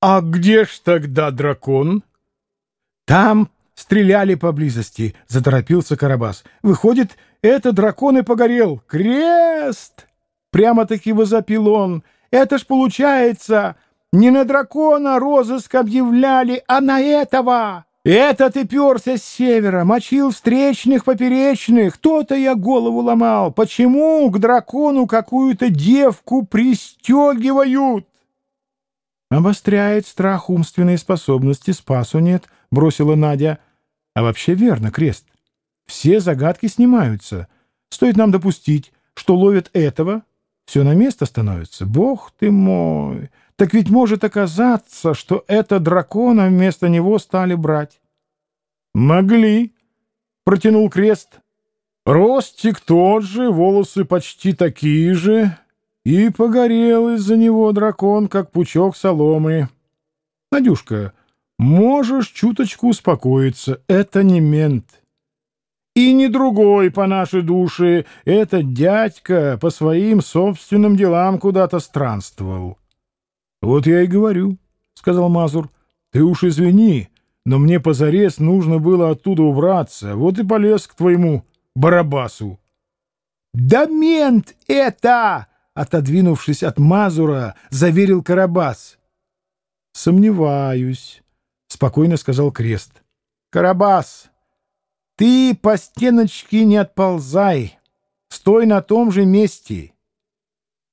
А где ж тогда дракон? Там стреляли поблизости, заторопился Карабас. Выходит, это дракон и погорел. Крест! Прямо-таки возопил он. Это ж получается, не на дракона розыск объявляли, а на этого. Этот и перся с севера, мочил встречных поперечных. То-то я голову ломал. Почему к дракону какую-то девку пристегивают? Обостряет страх умственные способности, спасу нет, бросила Надя. А вообще верно, Крест. Все загадки снимаются. Стоит нам допустить, что ловят этого, все на место становится. Бог ты мой! Так ведь может оказаться, что это дракона вместо него стали брать. Могли, протянул крест. Ростик тот же, волосы почти такие же, и погорел из-за него дракон, как пучок соломы. Надюшка, можешь чуточку успокоиться, это не мент. И не другой по нашей душе, этот дядька по своим собственным делам куда-то странствовал. — Вот я и говорю, — сказал Мазур, — ты уж извини, но мне позарез нужно было оттуда убраться, вот и полез к твоему Барабасу. — Да мент это! — отодвинувшись от Мазура, заверил Карабас. — Сомневаюсь, — спокойно сказал Крест. — Карабас, ты по стеночке не отползай, стой на том же месте.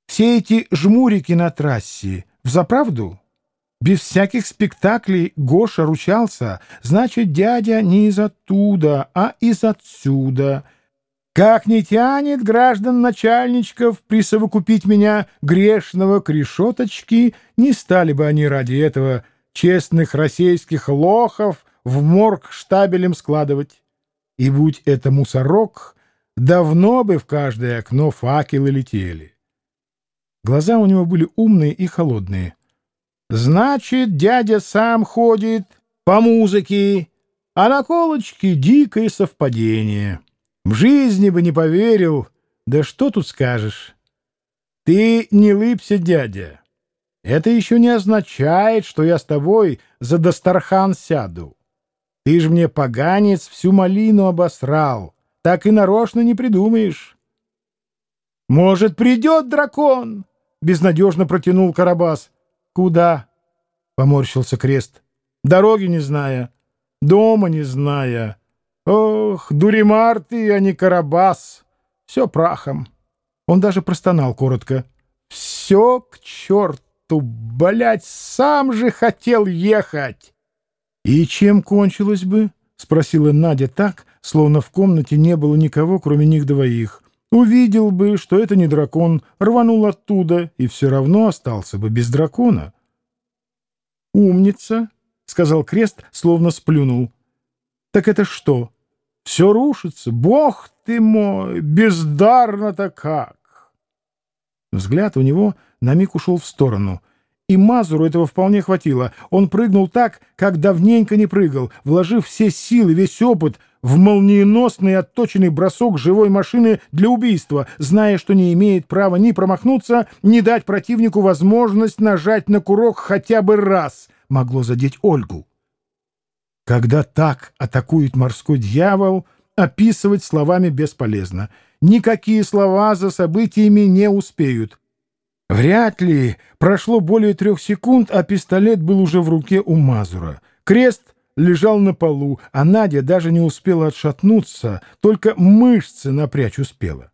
Все эти жмурики на трассе — взаправду? Без всяких спектаклей Гоша ручался, значит, дядя не из оттуда, а из отсюда. Как не тянет граждан начальничков присовокупить меня грешного к решеточке, не стали бы они ради этого честных российских лохов в морг штабелем складывать. И будь это мусорок, давно бы в каждое окно факелы летели. Глаза у него были умные и холодные. Значит, дядя сам ходит по музыке, а на колочке дикое совпадение. В жизни бы не поверил, да что тут скажешь. Ты не лыбся, дядя. Это еще не означает, что я с тобой за Дастархан сяду. Ты ж мне, поганец, всю малину обосрал. Так и нарочно не придумаешь. Может, придет дракон? Безнадежно протянул Карабас. Куда? Поморщился крест. Дороги не зная, дома не зная. Ох, дуримар ты, а не Карабас. Все прахом. Он даже простонал коротко. Все к черту, блять, сам же хотел ехать. «И чем кончилось бы?» — спросила Надя так, словно в комнате не было никого, кроме них двоих. «Увидел бы, что это не дракон, рванул оттуда и все равно остался бы без дракона». «Умница», — сказал Крест, словно сплюнул. «Так это что? Все рушится? Бог ты мой! Бездарно-то как!» Взгляд у него на миг ушел в сторону — и Мазуру этого вполне хватило. Он прыгнул так, как давненько не прыгал, вложив все силы, весь опыт в молниеносный отточенный бросок живой машины для убийства, зная, что не имеет права ни промахнуться, ни дать противнику возможность нажать на курок хотя бы раз. Могло задеть Ольгу. Когда так атакует морской дьявол, описывать словами бесполезно. Никакие слова за событиями не успеют. Вряд ли прошло более трех секунд, а пистолет был уже в руке у Мазура. Крест лежал на полу, а Надя даже не успела отшатнуться, только мышцы напрячь успела.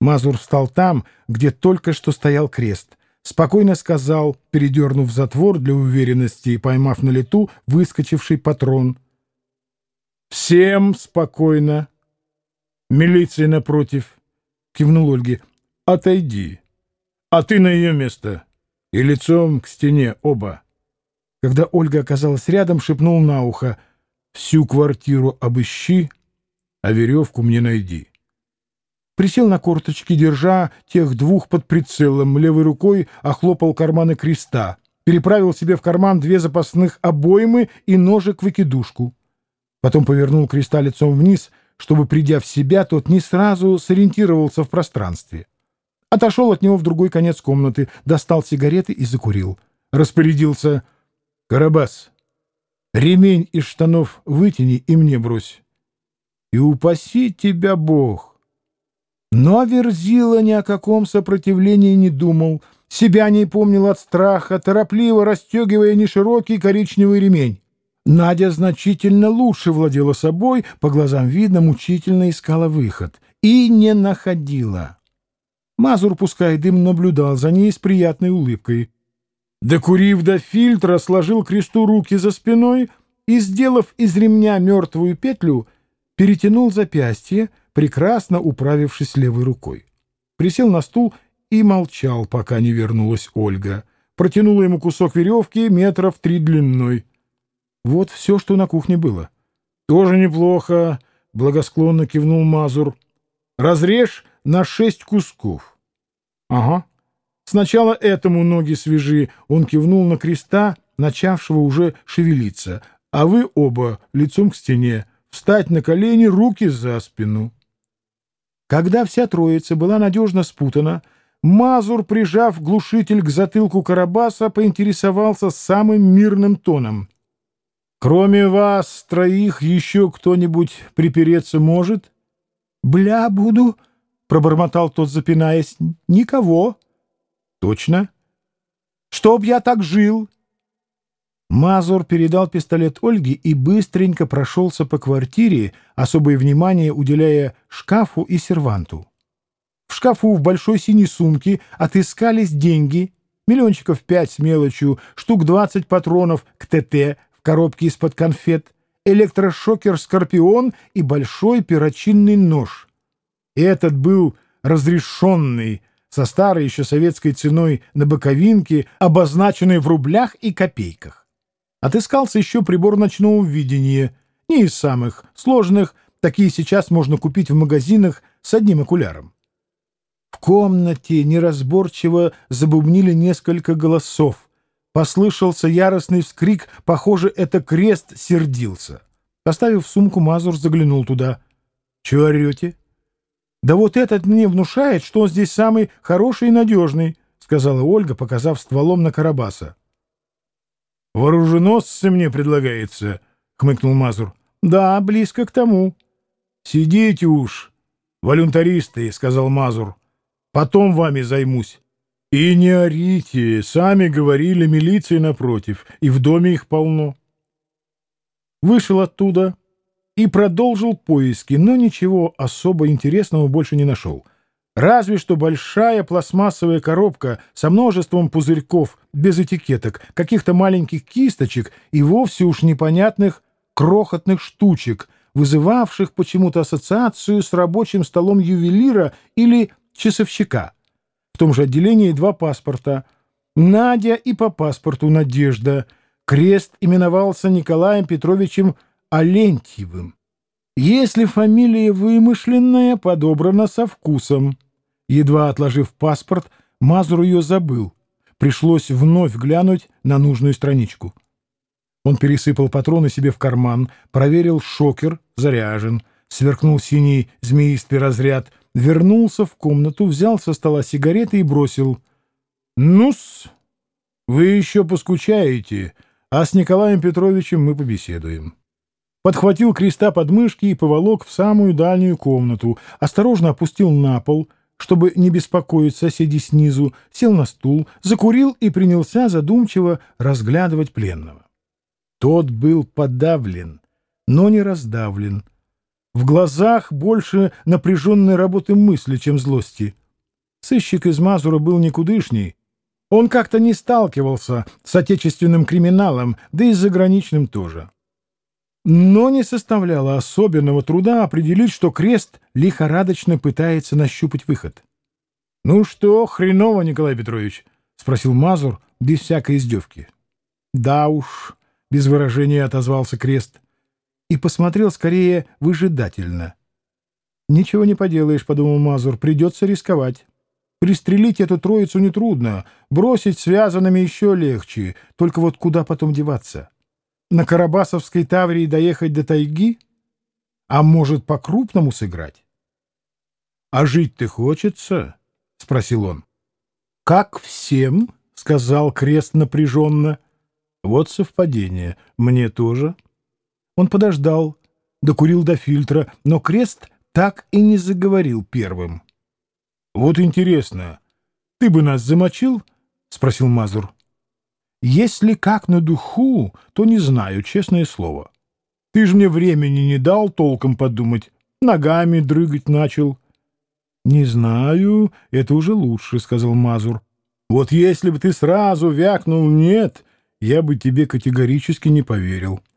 Мазур встал там, где только что стоял крест. Спокойно сказал, передернув затвор для уверенности и поймав на лету выскочивший патрон. «Всем спокойно!» «Милиция напротив!» — кивнул Ольге. «Отойди!» а ты на ее место. И лицом к стене оба. Когда Ольга оказалась рядом, шепнул на ухо. Всю квартиру обыщи, а веревку мне найди. Присел на корточки, держа тех двух под прицелом, левой рукой охлопал карманы креста, переправил себе в карман две запасных обоймы и ножик-выкидушку. Потом повернул креста лицом вниз, чтобы, придя в себя, тот не сразу сориентировался в пространстве. Отошел от него в другой конец комнаты, достал сигареты и закурил. распорядился Карабас. Ремень из штанов вытяни и мне брось. И упаси тебя Бог. Но Верзила ни о каком сопротивлении не думал, себя не помнил от страха, торопливо расстегивая неширокий коричневый ремень. Надя значительно лучше владела собой, по глазам видно, мучительно искала выход. И не находила. Мазур, пускай дым, наблюдал за ней с приятной улыбкой. Докурив до фильтра, сложил кресту руки за спиной и, сделав из ремня мертвую петлю, перетянул запястье, прекрасно управившись левой рукой. Присел на стул и молчал, пока не вернулась Ольга. Протянула ему кусок веревки метров три длиной. Вот все, что на кухне было. — Тоже неплохо, — благосклонно кивнул Мазур. — Разрежь на шесть кусков. — Ага. Сначала этому ноги свежи, он кивнул на креста, начавшего уже шевелиться, а вы оба лицом к стене, встать на колени, руки за спину. Когда вся троица была надежно спутана, Мазур, прижав глушитель к затылку Карабаса, поинтересовался самым мирным тоном. «Кроме вас троих еще кто-нибудь припереться может?» «Бля буду», — пробормотал тот, запинаясь. «Никого». Точно? Чтоб я так жил. Мазур передал пистолет Ольге и быстренько прошелся по квартире, особое внимание уделяя шкафу и серванту. В шкафу в большой синей сумке отыскались деньги, миллиончиков пять с мелочью, штук двадцать патронов к ТТ в коробке из-под конфет, электрошокер «Скорпион» и большой перочинный нож. Этот был разрешенный, со старой еще советской ценой на боковинке, обозначенной в рублях и копейках. Отыскался еще прибор ночного видения, не из самых сложных, такие сейчас можно купить в магазинах с одним окуляром. В комнате неразборчиво забубнили несколько голосов. Послышался яростный вскрик, похоже, это крест сердился. Поставив сумку, Мазур заглянул туда. — Чего орете? «Да вот этот мне внушает, что он здесь самый хороший и надежный», — сказала Ольга, показав стволом на Карабаса. «Вооруженосцы мне предлагается», — хмыкнул Мазур. «Да, близко к тому». «Сидите уж, волюнтаристы», — сказал Мазур. «Потом вами займусь». «И не орите, сами говорили, милиции напротив, и в доме их полно». Вышел оттуда, и продолжил поиски, но ничего особо интересного больше не нашел. Разве что большая пластмассовая коробка со множеством пузырьков, без этикеток, каких-то маленьких кисточек и вовсе уж непонятных крохотных штучек, вызывавших почему-то ассоциацию с рабочим столом ювелира или часовщика. В том же отделении два паспорта. Надя и по паспорту Надежда. Крест именовался Николаем Петровичем Алентьевым. Если фамилия вымышленная, подобрана со вкусом. Едва отложив паспорт, Мазур ее забыл. Пришлось вновь глянуть на нужную страничку. Он пересыпал патроны себе в карман, проверил шокер, заряжен, сверкнул синий змеистый разряд, вернулся в комнату, взял со стола сигареты и бросил. «Ну-с, вы еще поскучаете, а с Николаем Петровичем мы побеседуем» подхватил креста под мышки и поволок в самую дальнюю комнату, осторожно опустил на пол, чтобы не беспокоить соседей снизу, сел на стул, закурил и принялся задумчиво разглядывать пленного. Тот был подавлен, но не раздавлен. В глазах больше напряженной работы мысли, чем злости. Сыщик из Мазура был никудышний. Он как-то не сталкивался с отечественным криминалом, да и с заграничным тоже но не составляло особенного труда определить, что крест лихорадочно пытается нащупать выход. — Ну что, хреново, Николай Петрович? — спросил Мазур без всякой издевки. — Да уж, — без выражения отозвался крест и посмотрел скорее выжидательно. — Ничего не поделаешь, — подумал Мазур, — придется рисковать. Пристрелить эту троицу нетрудно, бросить связанными еще легче, только вот куда потом деваться? — на Карабасовской Таврии доехать до тайги? А может, по-крупному сыграть? — А жить ты хочется? — спросил он. — Как всем, — сказал Крест напряженно. Вот совпадение. Мне тоже. Он подождал, докурил до фильтра, но Крест так и не заговорил первым. — Вот интересно, ты бы нас замочил? — спросил Мазур. — Если как на духу, то не знаю, честное слово. Ты же мне времени не дал толком подумать, ногами дрыгать начал. — Не знаю, это уже лучше, — сказал Мазур. — Вот если бы ты сразу вякнул «нет», я бы тебе категорически не поверил. —